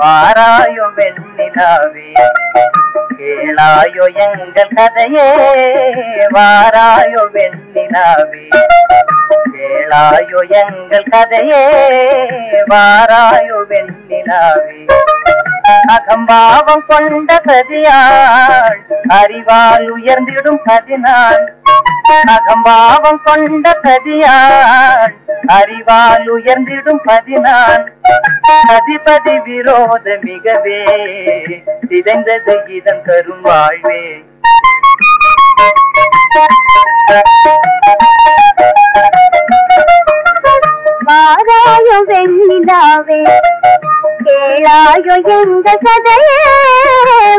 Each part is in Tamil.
வாராயோ வெண்ணிலாவே கேளாயோ எங்கள் கதையே. வாராயோ வெண்ணிலாவே கேளாயோ எங்கள் கதையே. வாராயோ வெண்ணிலாவே. அகம்பாவம் கொண்ட கதியாள் அறிவால் உயர்ந்திடும் கதினாள் அகம்பாவம் கொண்ட கதியாள் அறிவால் உயர்ந்திடும் பதினான் கதிபதி விரோத மிகவே சிதைந்தது இதன் தரும் வாழ்வே. வாராயோ வெண்ணிலாவே கேளாயோ எந்த கதையே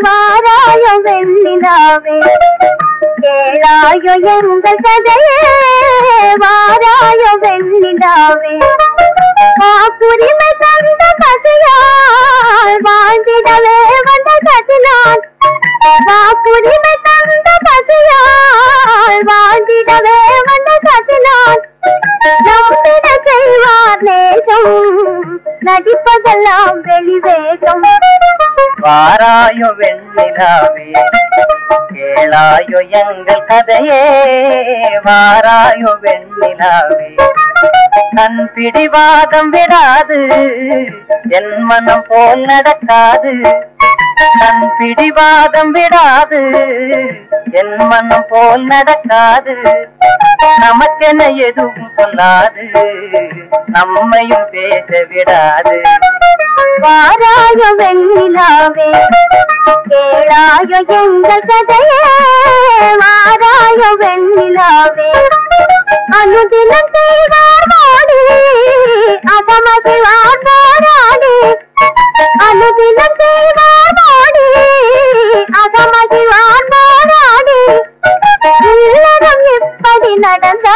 வாராயோ வெண்ணிலாவே. கேளாயோ எங்க கதையே வாராயோ வெண்ணிலாவே. காப்புரிமை தந்த பசியால் வாழ்ந்திடவே வந்த கதினான் காப்புரிமை தந்த பசியால் வாழ்ந்திடவே வந்த கதினான் நம்பிட செய்வார் நேசம் நடிப்பதெல்லாம் வெளிவேகம். வாராயோ வெண்ணிலாவே கேளாயோ எங்கள் கதையே. வாராயோ வெண்ணிலாவே கண் பிடிவாதம் விடாது என் மனம் போல் நடக்காது. கண் பிடிவாதம் விடாது என் மனம் போல் நடக்காது. நமக்கென எதுவும் சொல்லாது நம்மையும் பேச விடாது. வாராயோ வெண்ணிலாவே கேளாய எங்கள் கதையே வாராயோ வெண்ணிலாவே அனுதினம் செய்வார் மோடி அகமகிழ்வா పాడినడగా